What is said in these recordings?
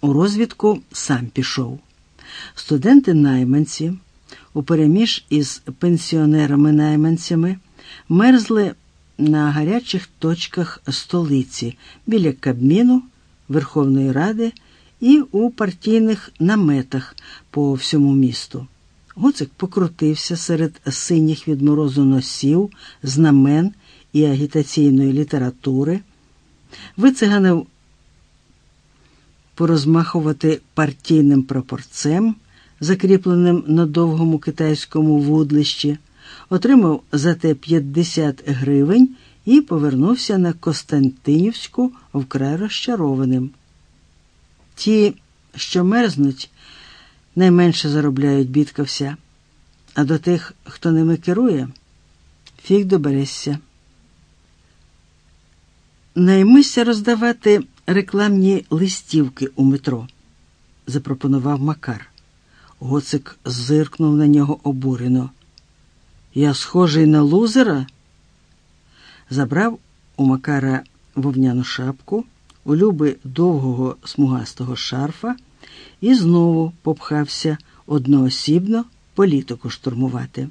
У розвідку сам пішов. Студенти-найманці, упереміж із пенсіонерами-найманцями, мерзли на гарячих точках столиці біля Кабміну, Верховної Ради і у партійних наметах по всьому місту. Гоцик покрутився серед синіх від морозу носів, знамен і агітаційної літератури, вициганив порозмахувати партійним прапорцем, закріпленим на довгому китайському вудлищі, отримав за те 50 гривень і повернувся на Костянтинівську вкрай розчарованим. Ті, що мерзнуть, найменше заробляють бідкався, а до тих, хто ними керує, фіг доберешся. Наймися роздавати рекламні листівки у метро, запропонував Макар. Гоцик зиркнув на нього обурено. Я схожий на лузера? Забрав у Макара вовняну шапку, у Люби довгого смугастого шарфа і знову попхався одноосібно політику штурмувати.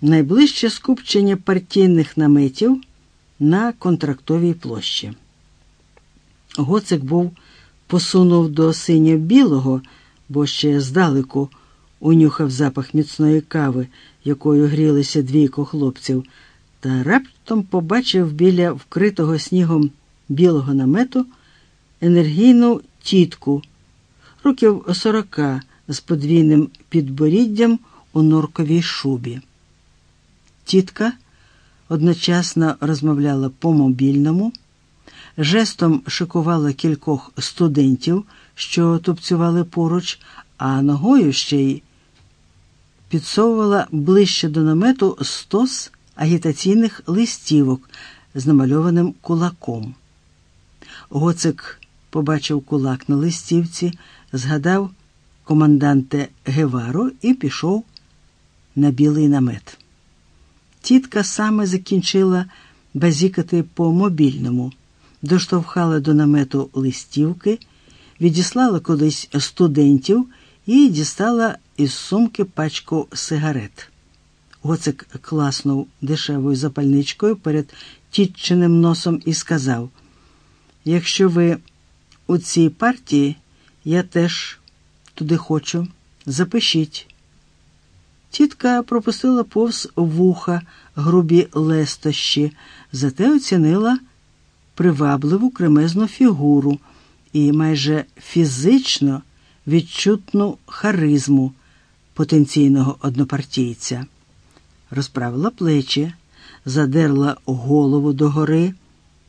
Найближче скупчення партійних наметів на контрактовій площі. Гоцик був посунув до синьо-білого, бо ще здалеку унюхав запах міцної кави, якою грілися двійко хлопців, та раптом побачив біля вкритого снігом білого намету енергійну тітку, років сорока з подвійним підборіддям у норковій шубі. Тітка одночасно розмовляла по мобільному, жестом шикувала кількох студентів, що тупцювали поруч, а ногою ще й підсовувала ближче до намету стос агітаційних листівок з намальованим кулаком. Гоцик побачив кулак на листівці, згадав команданте Гевару і пішов на білий намет. Тітка саме закінчила базікати по мобільному, доштовхала до намету листівки, відіслала кудись студентів і дістала із сумки пачку сигарет. Гоцик класнув дешевою запальничкою перед тітчиним носом і сказав: Якщо ви у цій партії, я теж туди хочу, запишіть. Тітка пропустила повз вуха грубі лестощі, зате оцінила привабливу кремезну фігуру і майже фізично відчутну харизму потенційного однопартійця. Розправила плечі, задерла голову догори,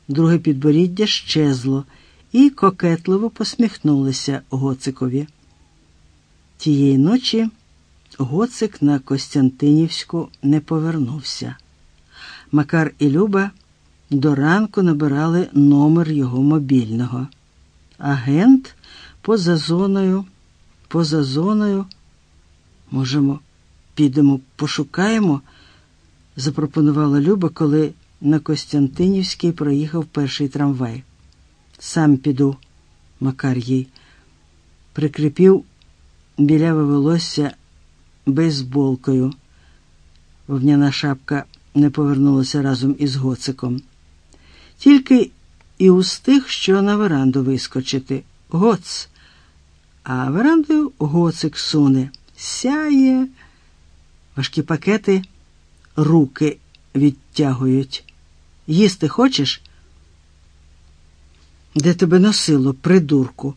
друге підборіддя щезло і кокетливо посміхнулася Гоцикові. Тієї ночі. Гоцик на Костянтинівську не повернувся. Макар і Люба до ранку набирали номер його мобільного. Агент поза зоною, поза зоною. Можемо, підемо, пошукаємо, запропонувала Люба, коли на Костянтинівській проїхав перший трамвай. Сам піду, Макар їй, прикріпів біляве волосся бейсболкою. Вовняна шапка не повернулася разом із гоциком. Тільки і устиг, що на веранду вискочити. Гоц. А верандою гоцик суне, сяє. Важкі пакети руки відтягують. Їсти хочеш? Де тебе носило, придурку?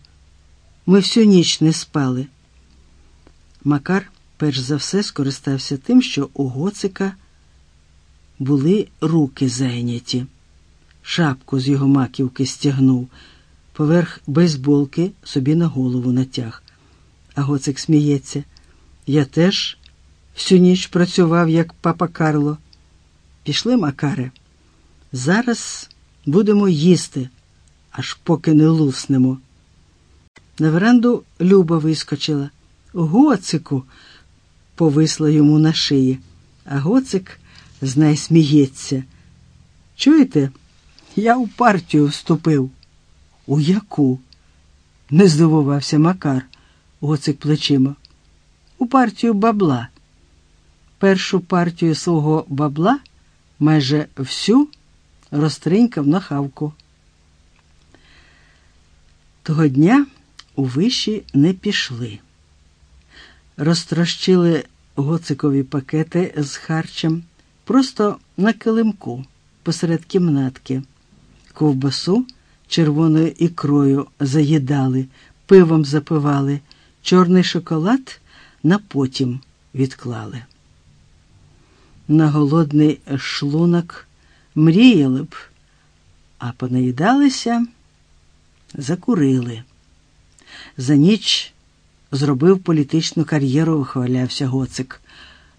Ми всю ніч не спали. Макар перш за все скористався тим, що у гоцика були руки зайняті. Шапку з його маківки стягнув, поверх бейсболки собі на голову натяг. А гоцик сміється. Я теж всю ніч працював, як папа Карло. Пішли, Макаре. Зараз будемо їсти, аж поки не луснемо. На веранду Люба вискочила. Гоцику, повисла йому на шиї, а гоцик знай сміється. Чуєте, я у партію вступив. У яку? не здивувався Макар, гоцик плечима. У партію бабла. Першу партію свого бабла майже всю розтринькав на хавку. Того дня у виші не пішли. Розтрощили гоцикові пакети з харчем просто на килимку посеред кімнатки. Ковбасу червоною ікрою заїдали, пивом запивали, чорний шоколад на потім відклали. На голодний шлунок мріяли б, а понаїдалися, закурили. За ніч зробив політичну кар'єру, вихвалявся Гоцик.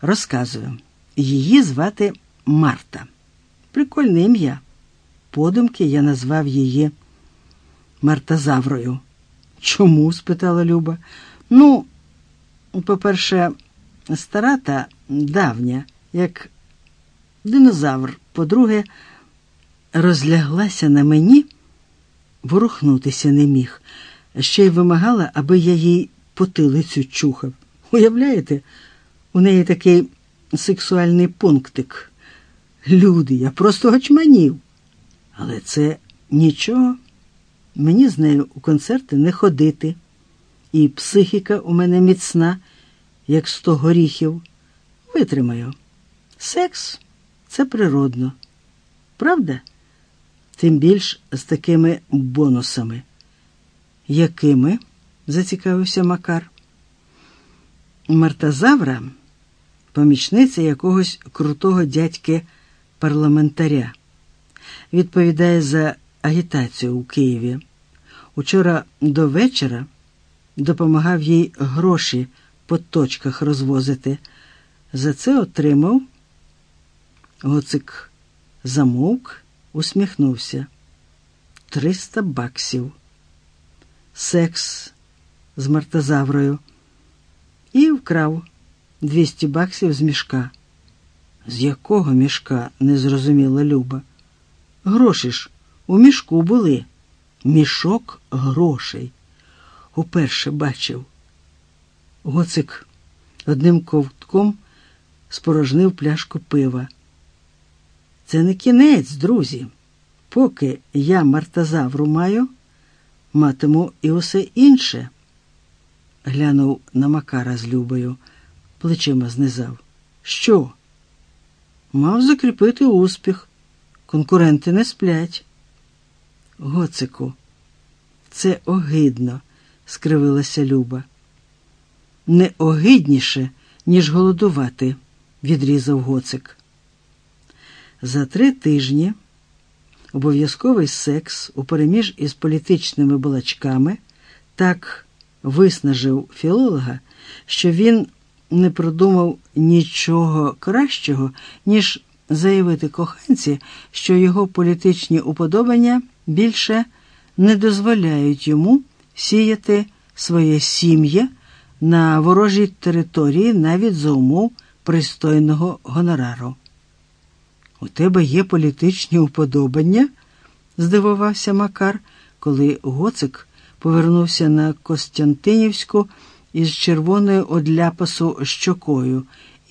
Розказую, її звати Марта. Прикольне ім'я. Подумки я назвав її Мартазаврою. Чому? спитала Люба. Ну, по-перше, стара та давня, як динозавр. По-друге, розляглася на мені, ворухнутися не міг, ще й вимагала, аби я їй потилицю чухав. Уявляєте, у неї такий сексуальний пунктик. Люди, я просто очманів. Але це нічого. Мені з нею у концерти не ходити. І психіка у мене міцна, як сто горіхів. Витримаю. Секс це природно. Правда? Тим більш з такими бонусами. Якими? зацікавився Макар. Мартазавра помічниця якогось крутого дядьки парламентаря. Відповідає за агітацію у Києві. Учора до вечора допомагав їй гроші по точках розвозити. За це отримав. Гоцик замовк, усміхнувся. Триста баксів. Секс з мартазаврою і вкрав 200 баксів з мішка. З якого мішка? не зрозуміла Люба. Гроші ж у мішку були. Мішок грошей. Уперше бачив. Гоцик одним ковтком спорожнив пляшку пива. Це не кінець, друзі. Поки я мартазавру маю, матиму і усе інше. Глянув на Макара з Любою, плечима знизав. Що? Мав закріпити успіх. Конкуренти не сплять. Гоцику, це огидно, скривилася Люба. Не огидніше, ніж голодувати, відрізав гоцик. За три тижні обов'язковий секс у переміж із політичними балачками так виснажив філолога, що він не продумав нічого кращого, ніж заявити коханці, що його політичні уподобання більше не дозволяють йому сіяти своє сім'я на ворожій території навіть за умов пристойного гонорару. У тебе є політичні уподобання? здивувався Макар, коли Гоцик повернувся на Костянтинівську із червоною одляпасу щокою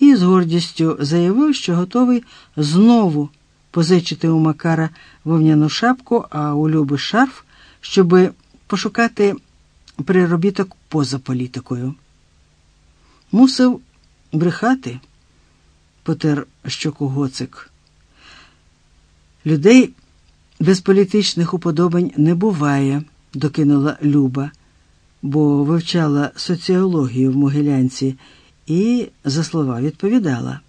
і з гордістю заявив, що готовий знову позичити у Макара вовняну шапку, а у Люби шарф, щоби пошукати приробіток поза політикою. Мусив брехати, потер щоку гоцик. Людей без політичних уподобань не буває, докинула Люба, бо вивчала соціологію в Могилянці і, за слова, відповідала.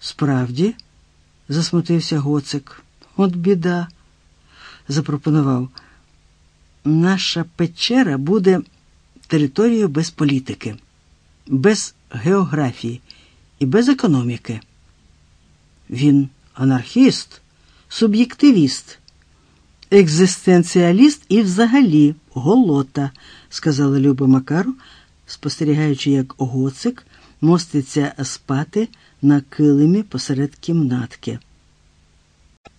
Справді, засмутився гоцик. От біда, запропонував. Наша печера буде територією без політики, без географії і без економіки. Він анархіст, суб'єктивіст, екзистенціаліст і взагалі голота, сказала Люба Макару, спостерігаючи, як гоцик моститься спати на килимі посеред кімнатки.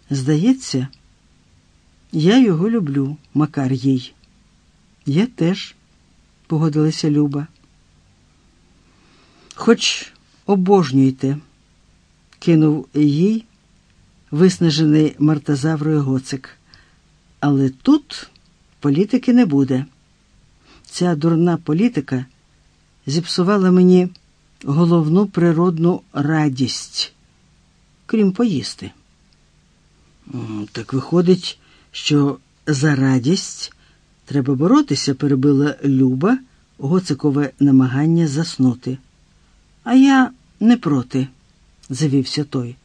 Здається, я його люблю, Макар їй. Я теж, погодилася Люба. Хоч обожнюйте, кинув їй виснажений мартазаврою гоцик. Але тут політики не буде. Ця дурна політика зіпсувала мені головну природну радість, крім поїсти. Так виходить, що за радість треба боротися, перебила Люба гоцикове намагання заснути. А я не проти, завівся той.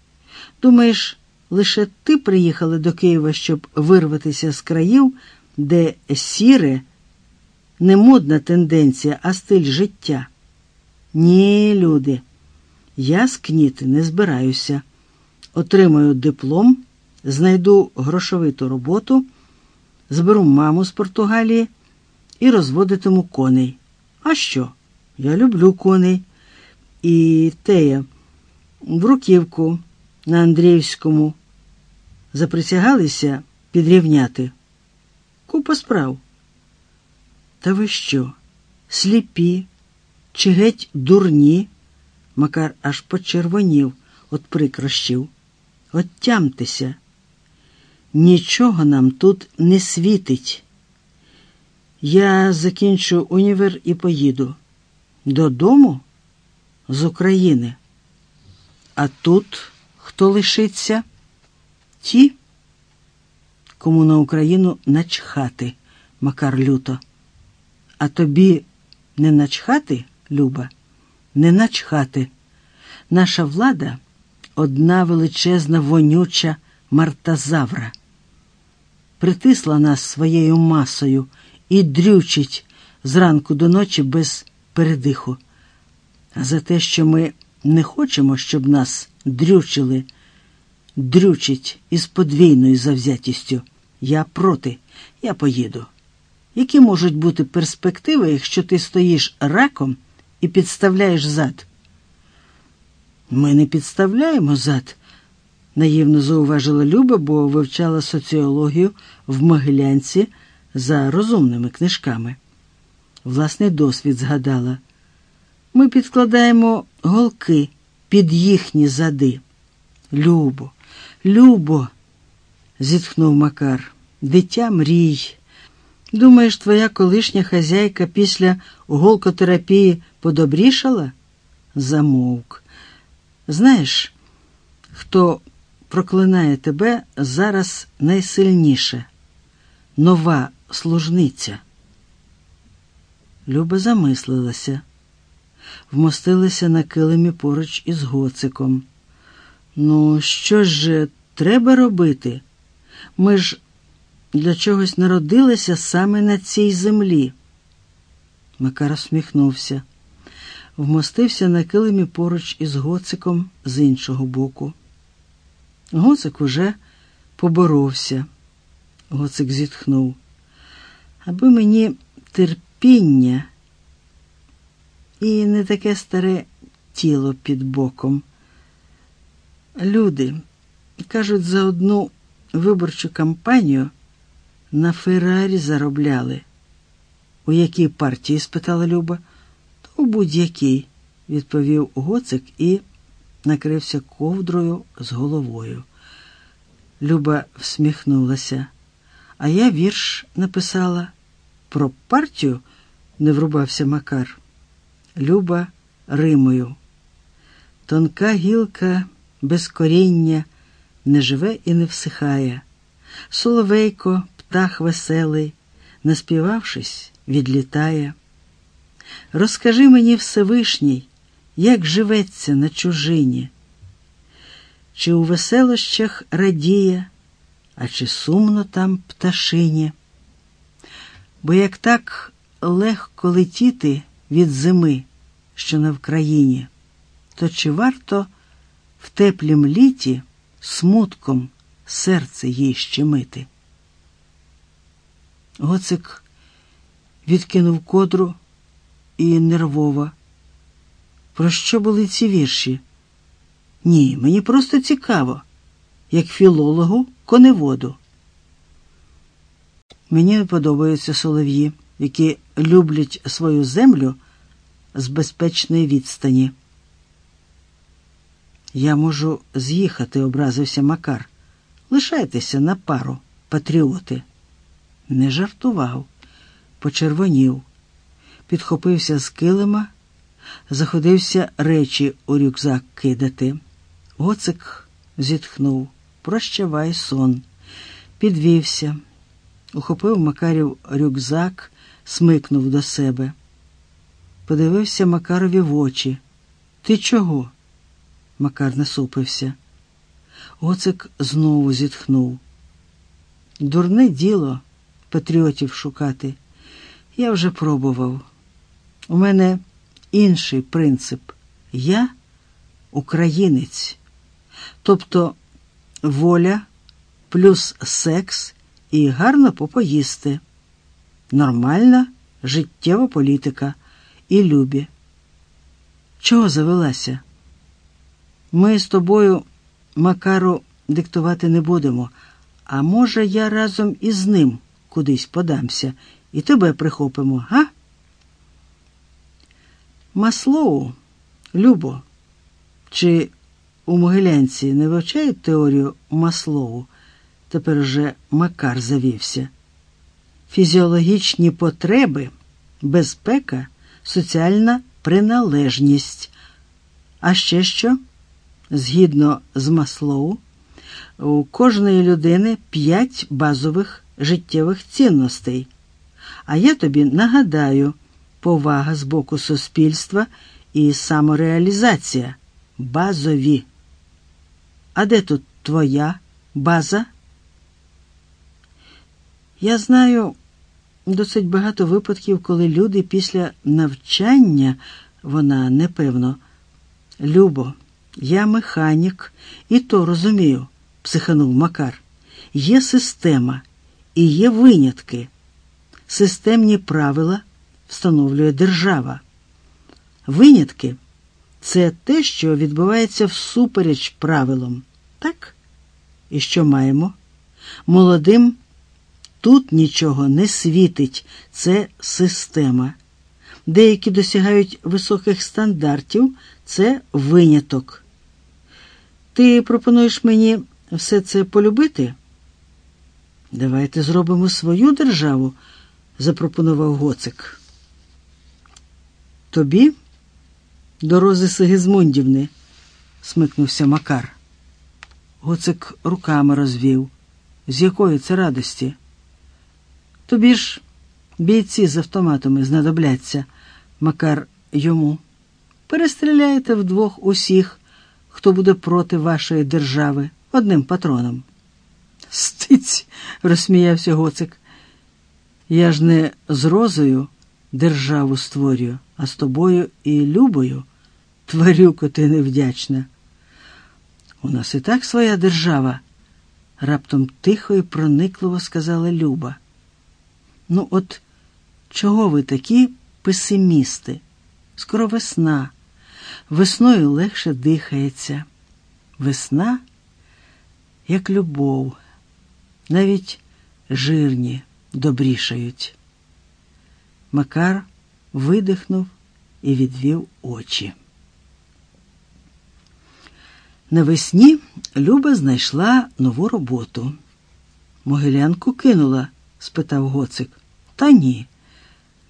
Думаєш, лише ти приїхала до Києва, щоб вирватися з країв, де сіре не модна тенденція, а стиль життя. Ні, люди, я скніти не збираюся. Отримаю диплом, знайду грошовиту роботу, зберу маму з Португалії і розводитиму коней. А що? Я люблю коней. І тея в Руківку на Андріївському заприсягалися підрівняти. Купа справ. Та ви що? Сліпі чи геть дурні? Макар аж почервонів от прикрощів. Оттямтеся. Нічого нам тут не світить. Я закінчу універ і поїду. Додому? З України. А тут хто лишиться? Ті, кому на Україну начхати, Макар люто. А тобі не начхати, Люба, не начхати. Наша влада одна величезна вонюча мартазавра. Притисла нас своєю масою і дрючить зранку до ночі без передиху. А за те, що ми не хочемо, щоб нас дрючили, дрючить із подвійною завзятістю. Я проти, я поїду. Які можуть бути перспективи, якщо ти стоїш раком і підставляєш зад? Ми не підставляємо зад, наївно зауважила Люба, бо вивчала соціологію в Могилянці за розумними книжками. Власний досвід згадала. Ми підкладаємо голки під їхні зади. Любо, Любо, зітхнув Макар, дитя мрій. Думаєш, твоя колишня хазяйка після голкотерапії подобрішала? Замовк. Знаєш, хто проклинає тебе зараз найсильніше? Нова служниця. Люба замислилася, вмостилася на килимі поруч із гоциком. Ну, що ж треба робити? Ми ж для чогось народилися саме на цій землі. Макар усміхнувся, вмостився на килимі поруч із гоциком з іншого боку. Гоцик уже поборовся. Гоцик зітхнув. Аби мені терпіння і не таке старе тіло під боком. Люди кажуть, за одну виборчу кампанію на Феррарі заробляли. У якій партії? спитала Люба. То у будь-якій, відповів гоцик і накрився ковдрою з головою. Люба всміхнулася. А я вірш написала. Про партію не врубався Макар. Люба Римою. Тонка гілка без коріння не живе і не всихає. Соловейко, птах веселий, наспівавшись, відлітає. Розкажи мені, Всевишній, як живеться на чужині, чи у веселощах радіє, а чи сумно там пташині? Бо як так легко летіти від зими, що на Вкраїні, то чи варто в теплім літі смутком серце їй щемити? Гоцик відкинув кодру і нервово. Про що були ці вірші? Ні, мені просто цікаво, як філологу коневоду. Мені не подобаються солов'ї, які люблять свою землю з безпечної відстані. Я можу з'їхати, образився Макар. Лишайтеся на пару, патріоти. Не жартував, почервонів, підхопився з килима, заходився речі у рюкзак кидати. Гоцик зітхнув. Прощавай сон, підвівся, ухопив Макарів рюкзак, смикнув до себе. Подивився Макарові в очі. Ти чого? Макар насупився. Гоцик знову зітхнув. Дурне діло патріотів шукати. Я вже пробував. У мене інший принцип. Я українець. Тобто воля плюс секс і гарно попоїсти. Нормальна життєва політика і любі. Чого завелася? Ми з тобою, Макару, диктувати не будемо, а може, я разом із ним кудись подамся і тебе прихопимо, га? Маслоу, Любо, чи у Могилянці не вивчають теорію Маслоу? Тепер уже Макар завівся. Фізіологічні потреби, безпека, соціальна приналежність. А ще що? Згідно з Маслоу, у кожної людини п'ять базових життєвих цінностей. А я тобі нагадаю, повага з боку суспільства і самореалізація базові. А де тут твоя база? Я знаю досить багато випадків, коли люди після навчання, вона непевно, Любо, я механік, і то розумію, психанув Макар. Є система і є винятки. Системні правила встановлює держава. Винятки це те, що відбувається всупереч правилам. Так? І що маємо? Молодим тут нічого не світить, це система. Деякі досягають високих стандартів, це виняток. Ти пропонуєш мені все це полюбити? Давайте зробимо свою державу, запропонував Гоцик. Тобі? До Рози Сигизмундівни, смикнувся Макар. Гоцик руками розвів. З якої це радості? Тобі ж бійці з автоматами знадобляться, Макар йому. Перестріляєте вдвох усіх, хто буде проти вашої держави, одним патроном. Стиць, розсміявся Гоцик. Я ж не з розою державу створюю, а з тобою і любою, тварюко ти невдячна. У нас і так своя держава, раптом тихо і проникливо сказала Люба. Ну, от чого ви такі песимісти? Скоро весна. Весною легше дихається. Весна, як любов, навіть жирні добрішають. Макар видихнув і відвів очі. Навесні Люба знайшла нову роботу. Могилянку кинула? спитав Гоцик. Та ні.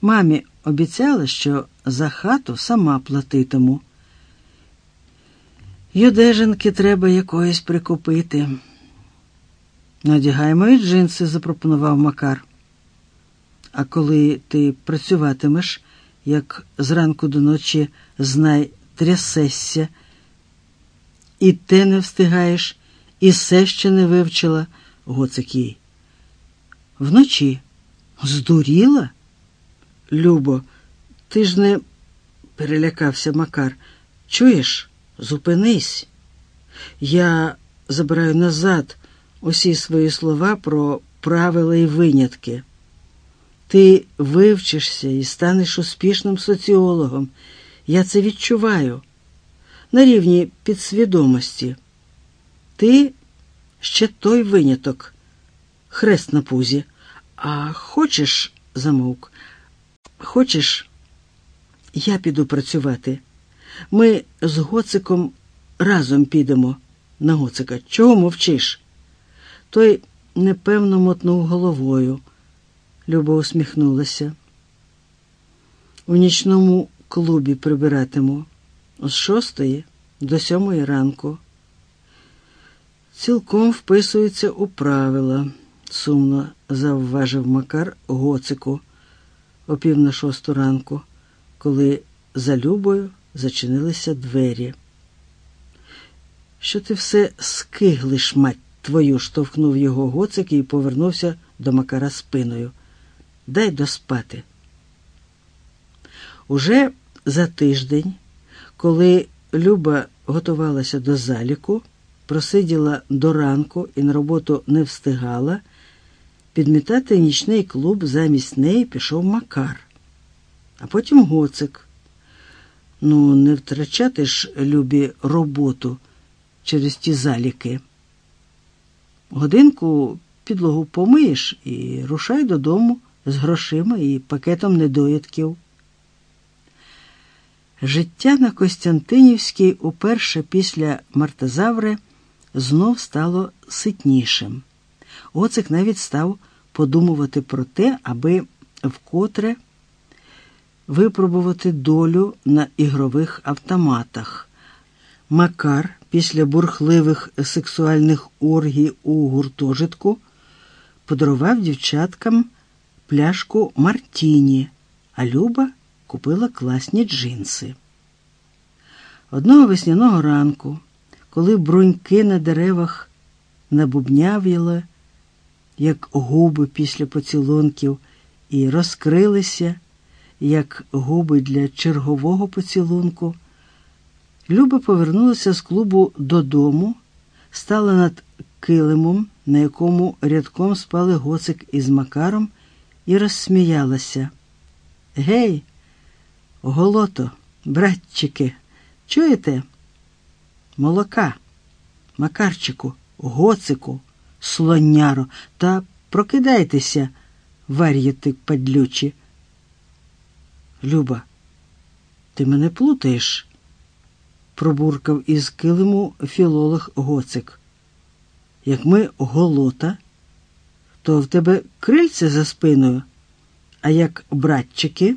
Мамі обіцяла, що за хату сама платитиму. Юдеженки треба якоїсь прикупити. Надягай мої джинси, запропонував Макар. А коли ти працюватимеш, як зранку до ночі знай трясешся, і те не встигаєш, і все ще не вивчила, гоцик їй. Вночі здуріла? Любо, ти ж не перелякався Макар. Чуєш? Зупинись. Я забираю назад усі свої слова про правила і винятки. Ти вивчишся і станеш успішним соціологом. Я це відчуваю на рівні підсвідомості. Ти ще той виняток, хрест на пузі. А хочеш, замовк, Хочеш, я піду працювати. Ми з Гоциком разом підемо на Гоцика. Чого мовчиш? Той непевно мотнув головою. Люба усміхнулася. У нічному клубі прибиратиму з шостої до сьомої ранку. Цілком вписується у правила, сумно завважив Макар Гоцику о пів на шосту ранку, коли за Любою зачинилися двері. Що ти все скиглиш, мать твою, штовхнув його гоцик і повернувся до Макара спиною. Дай доспати. Уже за тиждень, коли Люба готувалася до заліку, просиділа до ранку і на роботу не встигала, підмітати нічний клуб замість неї пішов Макар, а потім гоцик. Ну, не втрачати ж любі роботу через ті заліки. Годинку підлогу помиєш і рушай додому з грошима і пакетом недоїдків. Життя на Костянтинівській уперше після Мартазаври знов стало ситнішим. Оцик навіть став подумувати про те, аби вкотре випробувати долю на ігрових автоматах. Макар після бурхливих сексуальних оргій у гуртожитку подарував дівчаткам пляшку Мартіні, а Люба купила класні джинси. Одного весняного ранку, коли бруньки на деревах набубнявіли, як губи після поцілунків, і розкрилися, як губи для чергового поцілунку, Люба повернулася з клубу додому, стала над килимом, на якому рядком спали гоцик із Макаром, і розсміялася. Гей, голото, братчики, чуєте? Молока, Макарчику, гоцику, слоняро, та прокидайтеся, вар'єти падлючі. Люба, ти мене плутаєш, пробуркав із килиму філолог гоцик. Як ми голота, то в тебе крильце за спиною, а як братчики,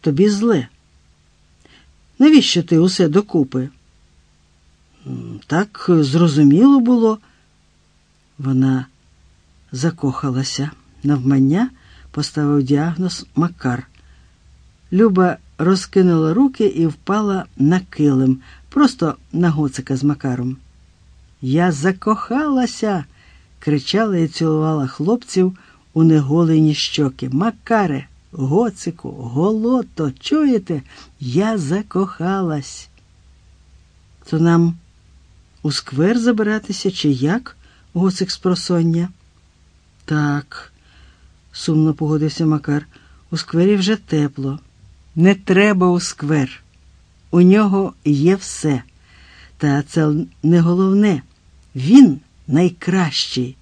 тобі зле. Навіщо ти усе докупи? Так зрозуміло було. Вона закохалася. Навмання поставив діагноз Макар. Люба розкинула руки і впала на килим, просто на гоцика з Макаром. Я закохалася, кричала і цілувала хлопців у неголені щоки. Макаре, гоцику, голото, чуєте? Я закохалась. То нам у сквер забиратися чи як? Гоцик з просоння. Так, сумно погодився Макар. У сквері вже тепло. Не треба у сквер. У нього є все. Та це не головне. Він найкращий.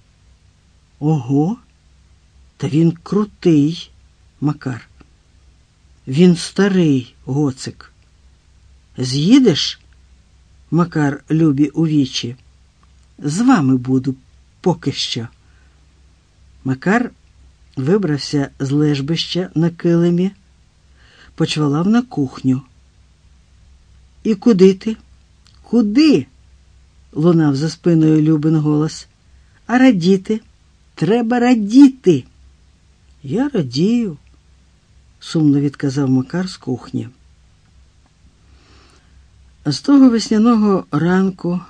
Ого, та він крутий, Макар. Він старий гоцик. З'їдеш, Макар любі у вічі? З вами буду поки що. Макар вибрався з лежбища на килимі, почвалав на кухню. І куди ти? Куди? лунав за спиною Любин голос. А радіти? Треба радіти. Я радію, сумно відказав Макар з кухні. З того весняного ранку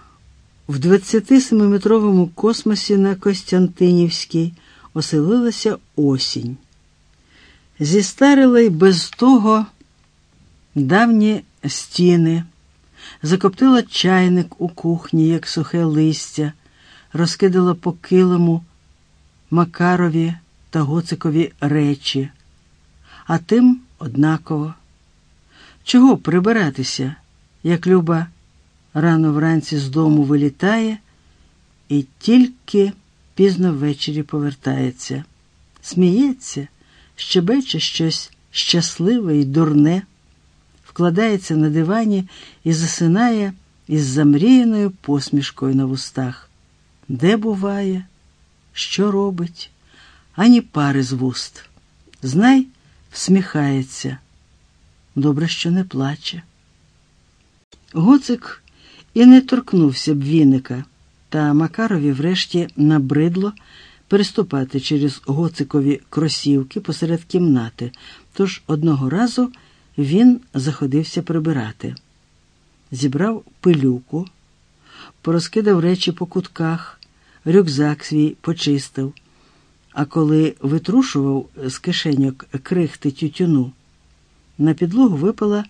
в 27-метровому космосі на Костянтинівській оселилася осінь. Зістарила й без того давні стіни, закоптила чайник у кухні, як сухе листя, розкидала по килиму Макарові та Гоцикові речі, а тим однаково. Чого прибиратися, як Люба рано вранці з дому вилітає і тільки пізно ввечері повертається, сміється, щебече щось щасливе і дурне, вкладається на дивані і засинає із замріяною посмішкою на вустах. Де буває, що робить, ані пари з вуст. Знай, всміхається. Добре, що не плаче. Гоцик і не торкнувся б віника, та Макарові врешті набридло переступати через гоцикові кросівки посеред кімнати, тож одного разу він заходився прибирати. Зібрав пилюку, порозкидав речі по кутках, рюкзак свій почистив, а коли витрушував з кишеньок крихти тютюну, на підлогу випала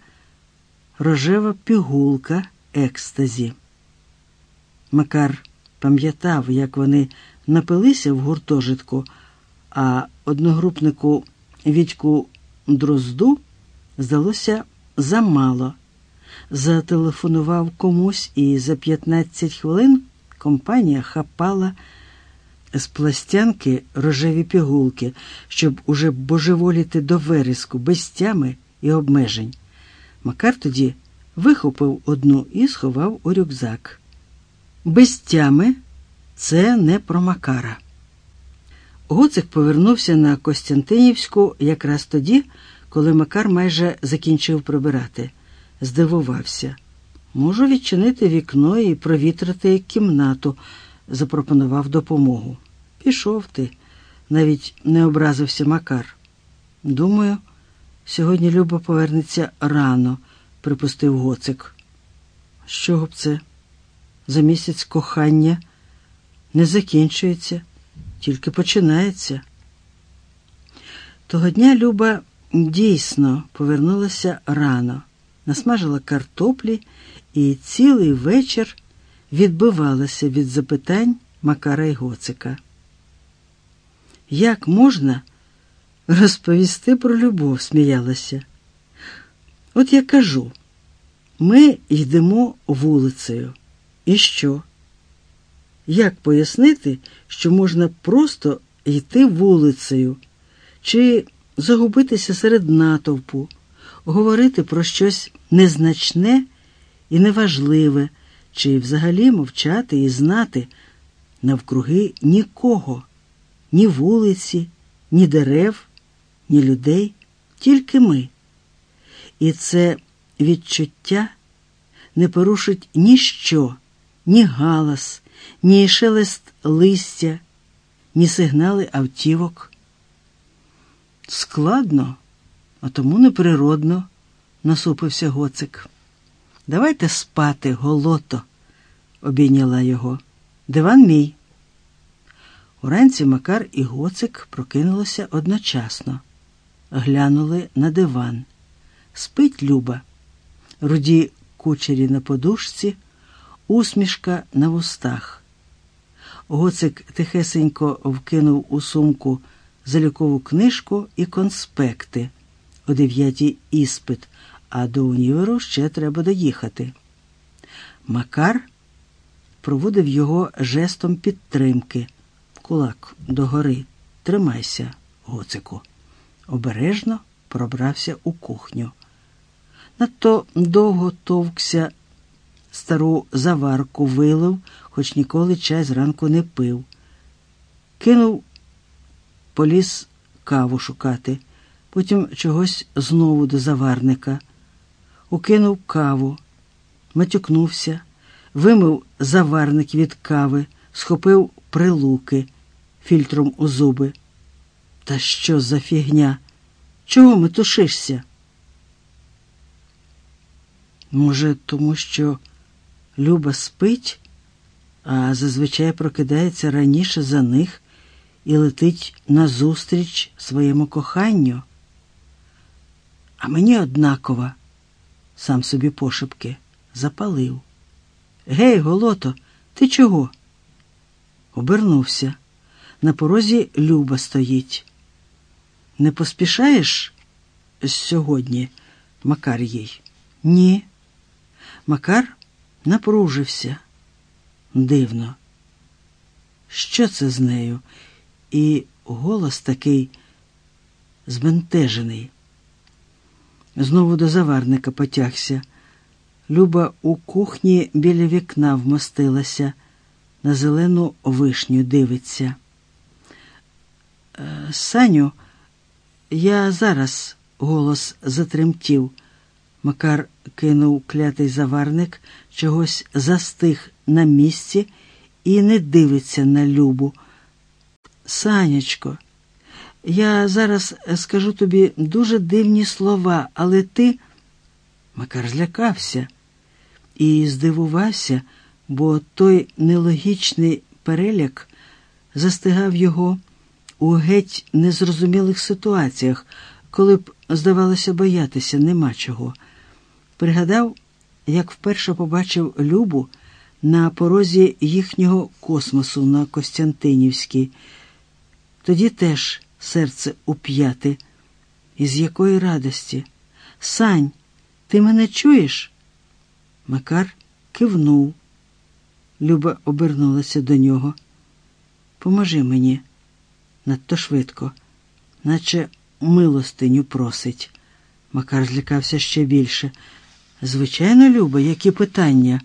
рожева пігулка екстазі. Макар пам'ятав, як вони напилися в гуртожитку, а одногрупнику Вітьку Дрозду здалося замало. Зателефонував комусь, і за 15 хвилин компанія хапала з пластянки рожеві пігулки, щоб уже божеволіти до вереску без тями і обмежень. Макар тоді вихопив одну і сховав у рюкзак. Без тями це не про Макара. Гоцик повернувся на Костянтинівську якраз тоді, коли Макар майже закінчив прибирати. Здивувався. Можу відчинити вікно і провітрити кімнату, запропонував допомогу. Пішов ти, навіть не образився Макар. Думаю, сьогодні Люба повернеться рано, припустив гоцик. З чого б це? За місяць кохання не закінчується, тільки починається. Того дня Люба дійсно повернулася рано, насмажила картоплі і цілий вечір відбивалася від запитань Макара й Гоцика. Як можна розповісти про любов? сміялася. От я кажу, ми йдемо вулицею. І що? Як пояснити, що можна просто йти вулицею, чи загубитися серед натовпу, говорити про щось незначне і неважливе, чи взагалі мовчати і знати навкруги нікого, ні вулиці, ні дерев, ні людей, тільки ми. І це відчуття не порушить ніщо, ні галас ні шелест листя, ні сигнали автівок. Складно, а тому неприродно, насупився гоцик. Давайте спати, голото, обійняла його. Диван мій. Уранці Макар і гоцик прокинулися одночасно, глянули на диван. Спить Люба, руді кучері на подушці усмішка на вустах. Гоцик тихесенько вкинув у сумку залікову книжку і конспекти о дев'ятій іспит, а до універу ще треба доїхати. Макар проводив його жестом підтримки. Кулак догори. Тримайся, гоцику. Обережно пробрався у кухню. Надто довго товкся стару заварку вилив, хоч ніколи чай зранку не пив. Кинув поліз каву шукати, потім чогось знову до заварника. Укинув каву, матюкнувся, вимив заварник від кави, схопив прилуки фільтром у зуби. Та що за фігня? Чого метушишся? Може, тому що Люба спить, а зазвичай прокидається раніше за них і летить назустріч своєму коханню. А мені однаково, сам собі пошепки, запалив. Гей, голото, ти чого? Обернувся. На порозі Люба стоїть. Не поспішаєш сьогодні, Макар їй? Ні. Макар напружився. Дивно. Що це з нею? І голос такий збентежений. Знову до заварника потягся. Люба у кухні біля вікна вмостилася, на зелену вишню дивиться. «Е, Саню, я зараз голос затремтів. Макар кинув клятий заварник, чогось застиг на місці і не дивиться на Любу. Санячко, я зараз скажу тобі дуже дивні слова, але ти. Макар злякався і здивувався, бо той нелогічний переляк застигав його у геть незрозумілих ситуаціях, коли б, здавалося, боятися нема чого. Пригадав, як вперше побачив Любу на порозі їхнього космосу на Костянтинівській. Тоді теж серце уп'яти. Із якої радості? Сань, ти мене чуєш? Макар кивнув. Люба обернулася до нього. Поможи мені надто швидко, наче милостиню просить. Макар злякався ще більше. Звичайно, Люба, які питання?